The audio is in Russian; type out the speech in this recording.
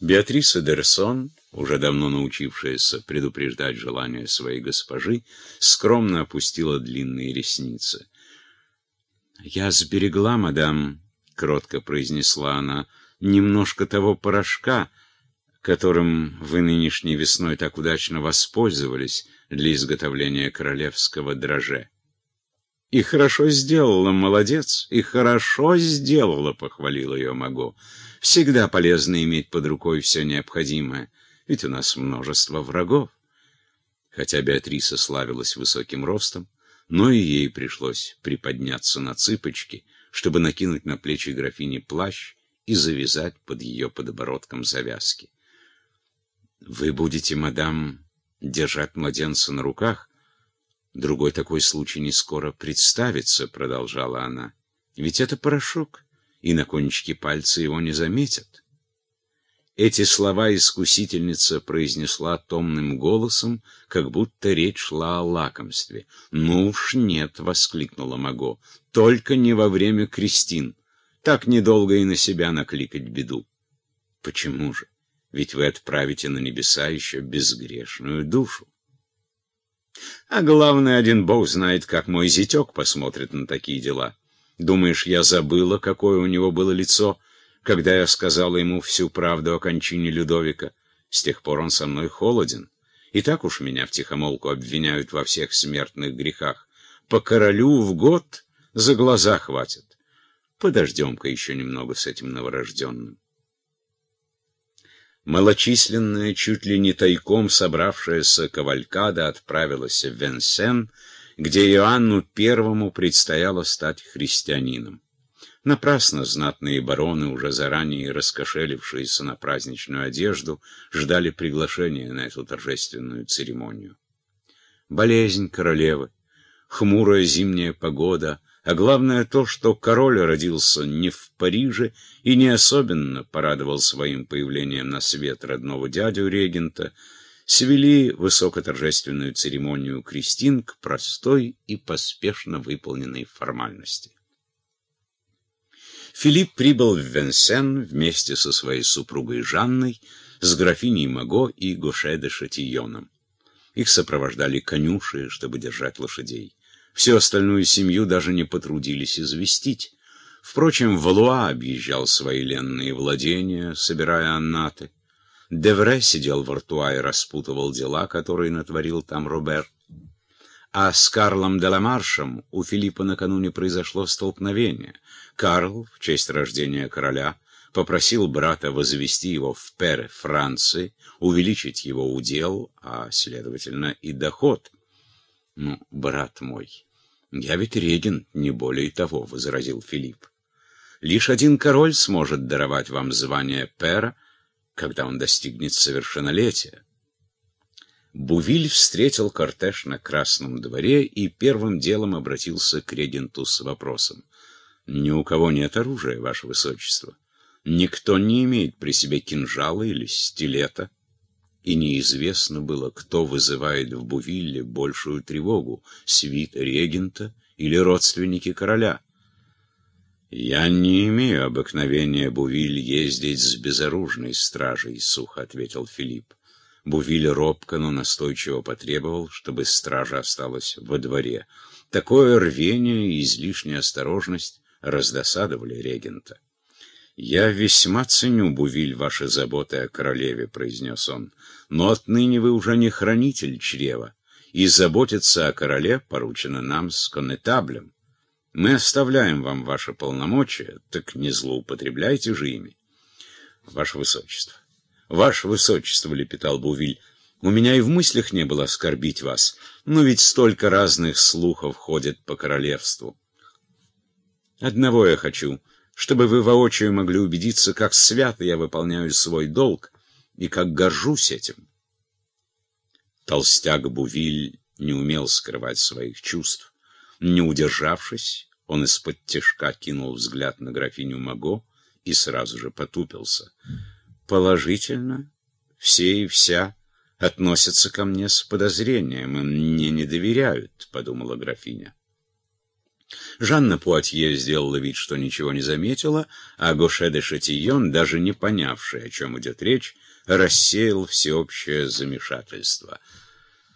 Беатриса Дерсон, уже давно научившаяся предупреждать желания своей госпожи, скромно опустила длинные ресницы. «Я сберегла, мадам», — кротко произнесла она, — «немножко того порошка, которым вы нынешней весной так удачно воспользовались для изготовления королевского дроже». «И хорошо сделала, молодец, и хорошо сделала», — похвалил ее Маго. «Всегда полезно иметь под рукой все необходимое, ведь у нас множество врагов». Хотя Беатриса славилась высоким ростом, но и ей пришлось приподняться на цыпочки, чтобы накинуть на плечи графини плащ и завязать под ее подбородком завязки. «Вы будете, мадам, держать младенца на руках?» Другой такой случай не скоро представится, продолжала она. Ведь это порошок, и на кончике пальца его не заметят. Эти слова искусительница произнесла томным голосом, как будто речь шла о лакомстве. «Ну уж нет!» — воскликнула Маго. «Только не во время крестин. Так недолго и на себя накликать беду». «Почему же? Ведь вы отправите на небеса еще безгрешную душу». А главное, один бог знает, как мой зятек посмотрит на такие дела. Думаешь, я забыла, какое у него было лицо, когда я сказала ему всю правду о кончине Людовика? С тех пор он со мной холоден. И так уж меня втихомолку обвиняют во всех смертных грехах. По королю в год за глаза хватит. Подождем-ка еще немного с этим новорожденным. Малочисленная, чуть ли не тайком собравшаяся кавалькада отправилась в Венсен, где Иоанну Первому предстояло стать христианином. Напрасно знатные бароны, уже заранее раскошелившиеся на праздничную одежду, ждали приглашения на эту торжественную церемонию. Болезнь королевы, хмурая зимняя погода, а главное то, что король родился не в Париже и не особенно порадовал своим появлением на свет родного дядю регента, свели высокоторжественную церемонию крестин к простой и поспешно выполненной формальности. Филипп прибыл в Венсен вместе со своей супругой Жанной, с графиней Маго и Гоше де Шатийоном. Их сопровождали конюши, чтобы держать лошадей. Всю остальную семью даже не потрудились известить. Впрочем, Валуа объезжал свои ленные владения, собирая аннаты. Девре сидел в Артуа и распутывал дела, которые натворил там Роберт. А с Карлом де Ламаршем у Филиппа накануне произошло столкновение. Карл, в честь рождения короля, попросил брата возвести его в Пере, Франции, увеличить его удел, а, следовательно, и доход. Ну, брат мой, «Я ведь регент, не более того», — возразил Филипп. «Лишь один король сможет даровать вам звание пера, когда он достигнет совершеннолетия». Бувиль встретил кортеж на Красном дворе и первым делом обратился к регенту с вопросом. «Ни у кого нет оружия, ваше высочество. Никто не имеет при себе кинжала или стилета» и неизвестно было, кто вызывает в Бувилле большую тревогу — свит регента или родственники короля. «Я не имею обыкновения, Бувиль, ездить с безоружной стражей», — сухо ответил Филипп. Бувиль робко, но настойчиво потребовал, чтобы стража осталась во дворе. Такое рвение и излишняя осторожность раздосадовали регента. «Я весьма ценю, Бувиль, ваши заботы о королеве», — произнес он. «Но отныне вы уже не хранитель чрева, и заботиться о короле поручено нам с конетаблем. Мы оставляем вам ваши полномочия, так не злоупотребляйте же ими». «Ваше высочество, ваше высочество», — лепетал Бувиль, — «у меня и в мыслях не было оскорбить вас, но ведь столько разных слухов ходит по королевству». «Одного я хочу» чтобы вы воочию могли убедиться, как свято я выполняю свой долг и как горжусь этим. Толстяк Бувиль не умел скрывать своих чувств. Не удержавшись, он из-под тяжка кинул взгляд на графиню Маго и сразу же потупился. Положительно, все и вся относятся ко мне с подозрением и мне не доверяют, — подумала графиня. Жанна Пуатье сделала вид, что ничего не заметила, а Гоше де Шатийон, даже не понявший, о чем идет речь, рассеял всеобщее замешательство —